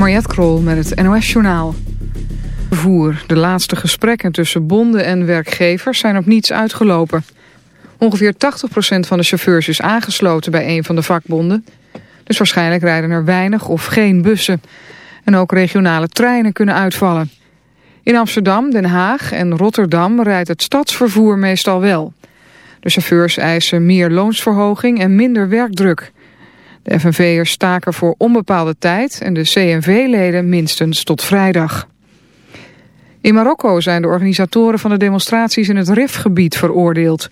Mariette Krol met het NOS Journaal. Vervoer. De laatste gesprekken tussen bonden en werkgevers zijn op niets uitgelopen. Ongeveer 80% van de chauffeurs is aangesloten bij een van de vakbonden. Dus waarschijnlijk rijden er weinig of geen bussen. En ook regionale treinen kunnen uitvallen. In Amsterdam, Den Haag en Rotterdam rijdt het stadsvervoer meestal wel. De chauffeurs eisen meer loonsverhoging en minder werkdruk. De FNV'ers staken voor onbepaalde tijd en de CNV-leden minstens tot vrijdag. In Marokko zijn de organisatoren van de demonstraties in het Rifgebied veroordeeld.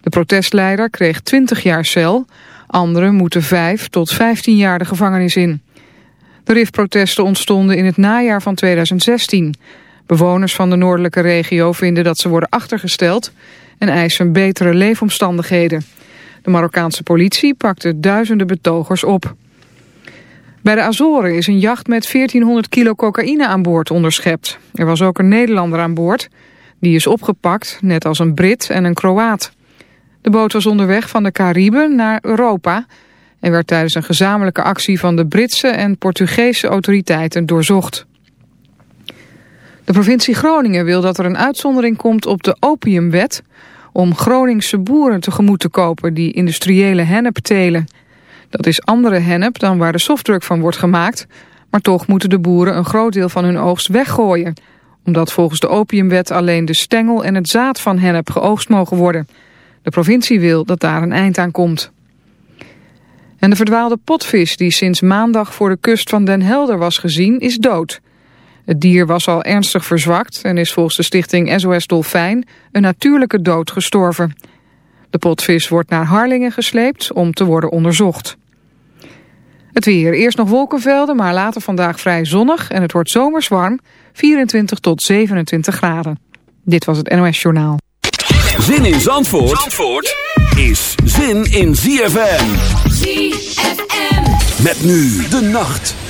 De protestleider kreeg 20 jaar cel, anderen moeten 5 tot 15 jaar de gevangenis in. De RIF-protesten ontstonden in het najaar van 2016. Bewoners van de noordelijke regio vinden dat ze worden achtergesteld en eisen betere leefomstandigheden. De Marokkaanse politie pakte duizenden betogers op. Bij de Azoren is een jacht met 1400 kilo cocaïne aan boord onderschept. Er was ook een Nederlander aan boord. Die is opgepakt, net als een Brit en een Kroaat. De boot was onderweg van de Cariben naar Europa... en werd tijdens een gezamenlijke actie van de Britse en Portugese autoriteiten doorzocht. De provincie Groningen wil dat er een uitzondering komt op de opiumwet om Groningse boeren tegemoet te kopen die industriële hennep telen. Dat is andere hennep dan waar de softdruk van wordt gemaakt, maar toch moeten de boeren een groot deel van hun oogst weggooien, omdat volgens de opiumwet alleen de stengel en het zaad van hennep geoogst mogen worden. De provincie wil dat daar een eind aan komt. En de verdwaalde potvis die sinds maandag voor de kust van Den Helder was gezien is dood. Het dier was al ernstig verzwakt en is volgens de stichting SOS Dolfijn een natuurlijke dood gestorven. De potvis wordt naar Harlingen gesleept om te worden onderzocht. Het weer. Eerst nog wolkenvelden, maar later vandaag vrij zonnig en het wordt zomers warm, 24 tot 27 graden. Dit was het NOS Journaal. Zin in Zandvoort, Zandvoort is zin in ZFM. ZFM. Met nu de nacht.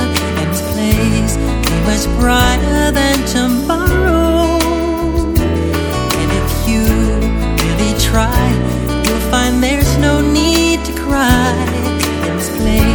place be much brighter than tomorrow. And if you really try, you'll find there's no need to cry. In this place,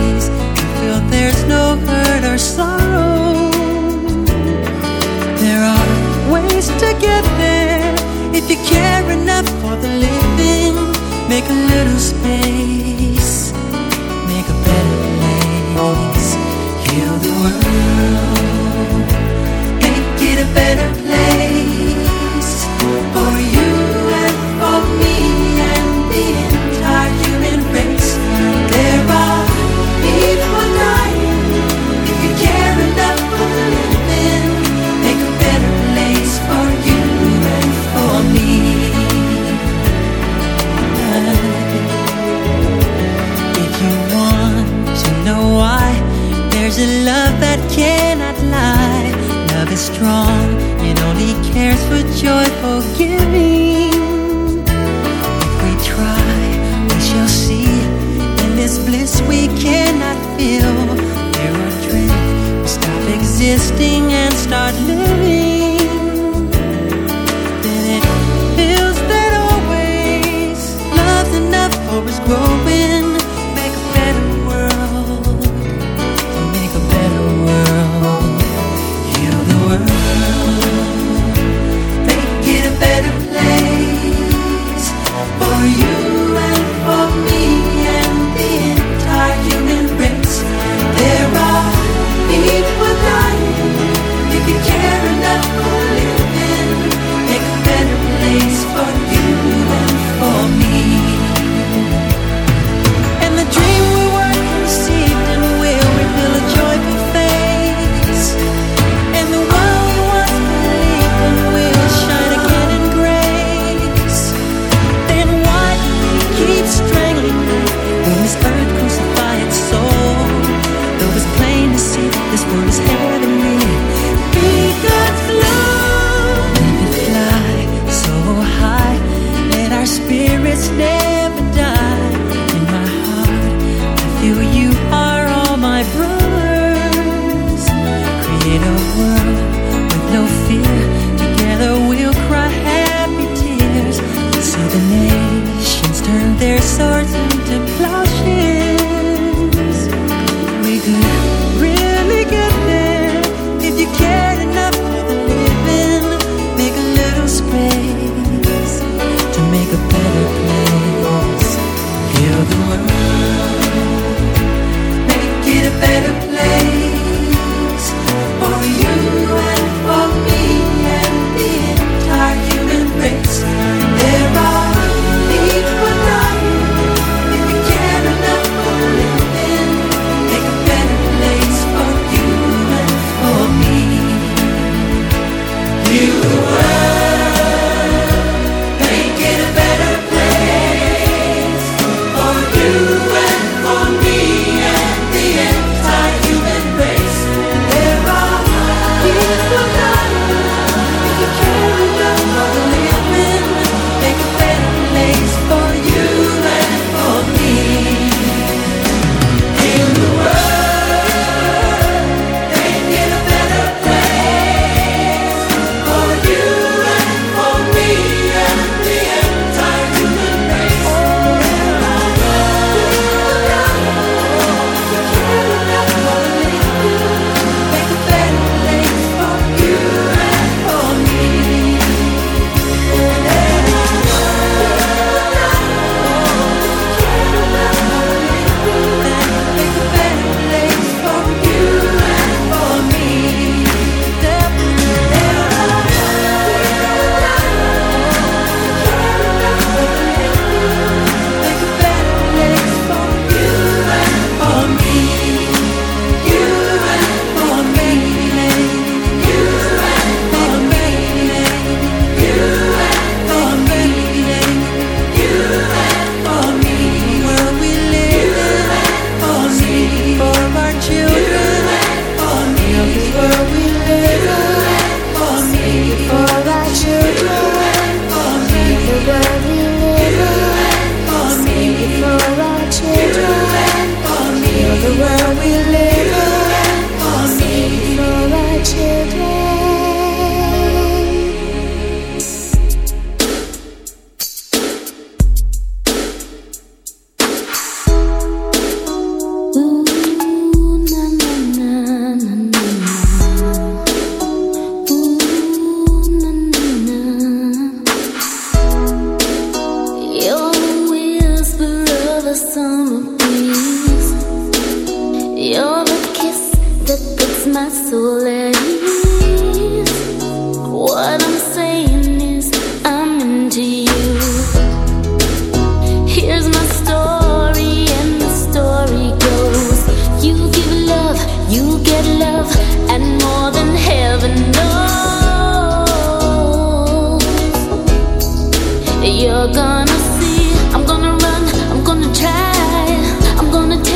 You're gonna see, I'm gonna run, I'm gonna try, I'm gonna take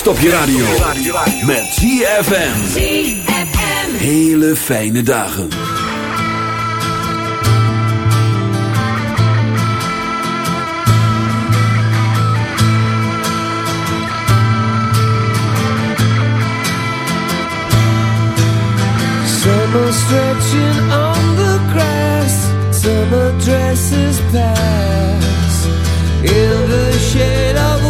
Stop je radio. Met ZFM. Hele fijne dagen. Summer stretching on the grass. Summer dresses pass. In the shade of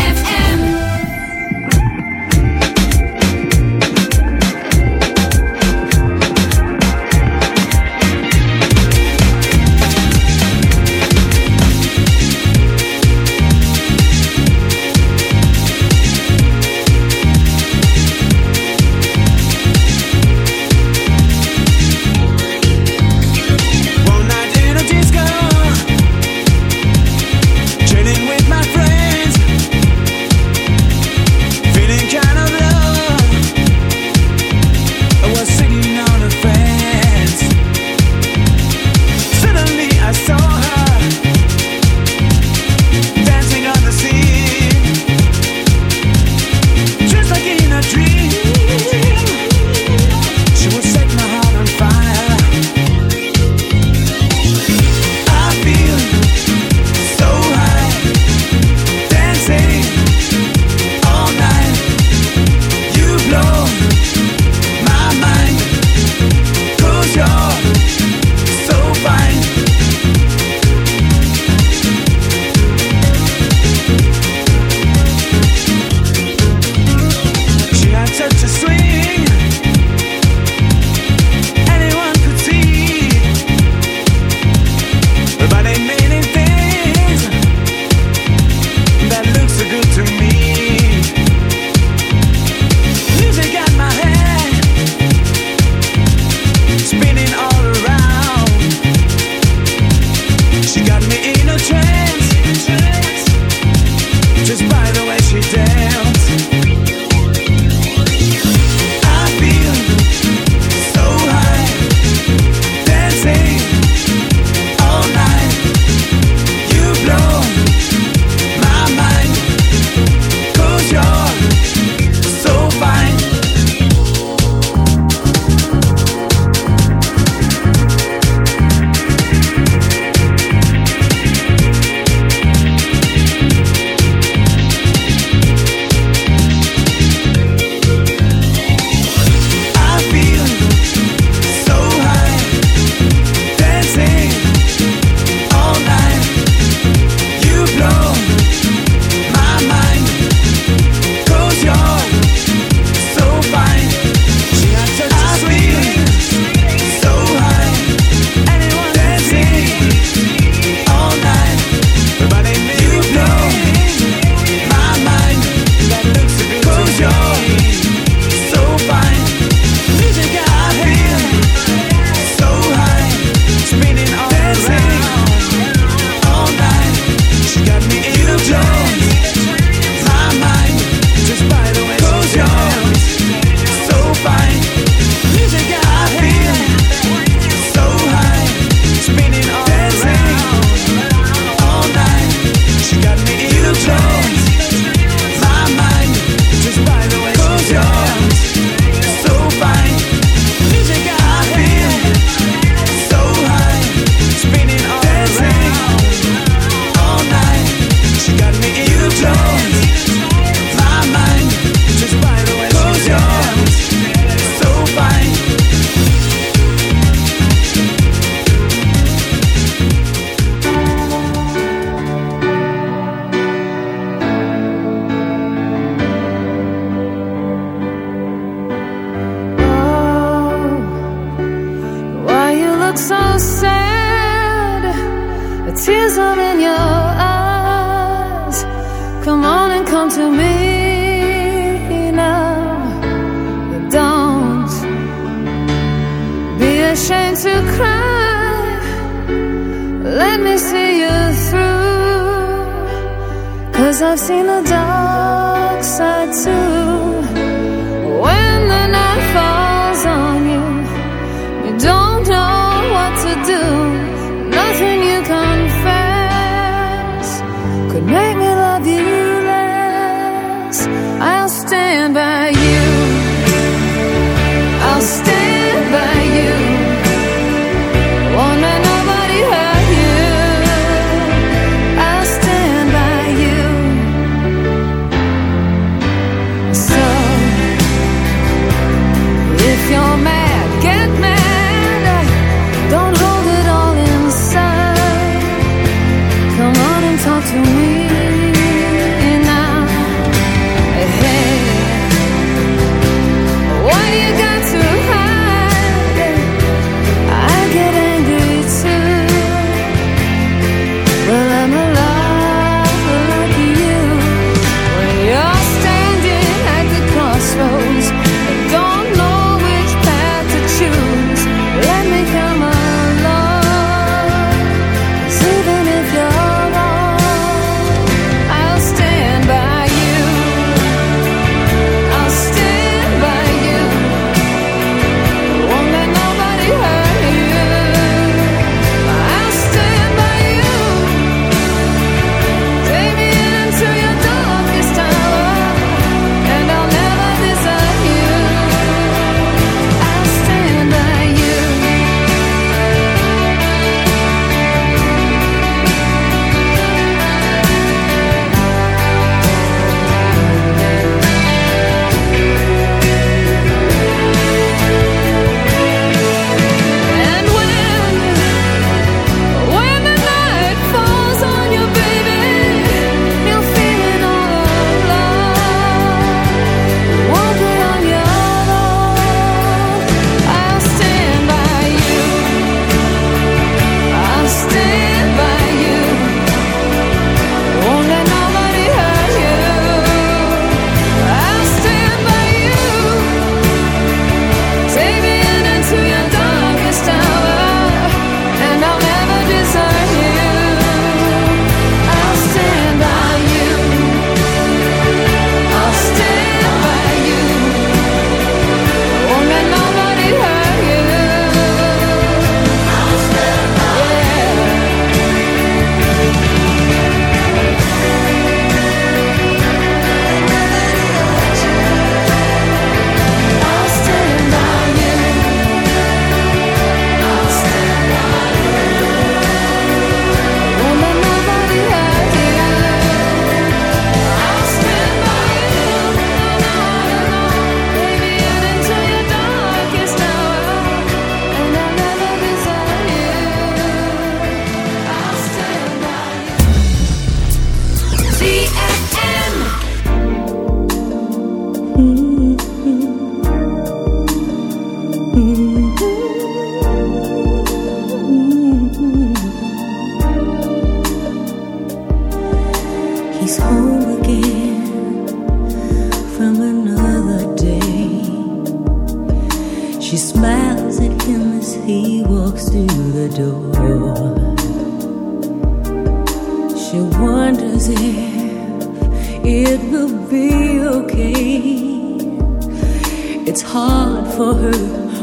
hard for her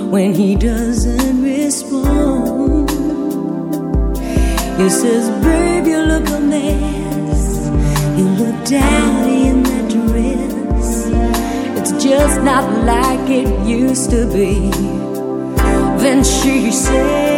when he doesn't respond. He says, Babe, you look a mess. You look dowdy in that dress. It's just not like it used to be. Then she says,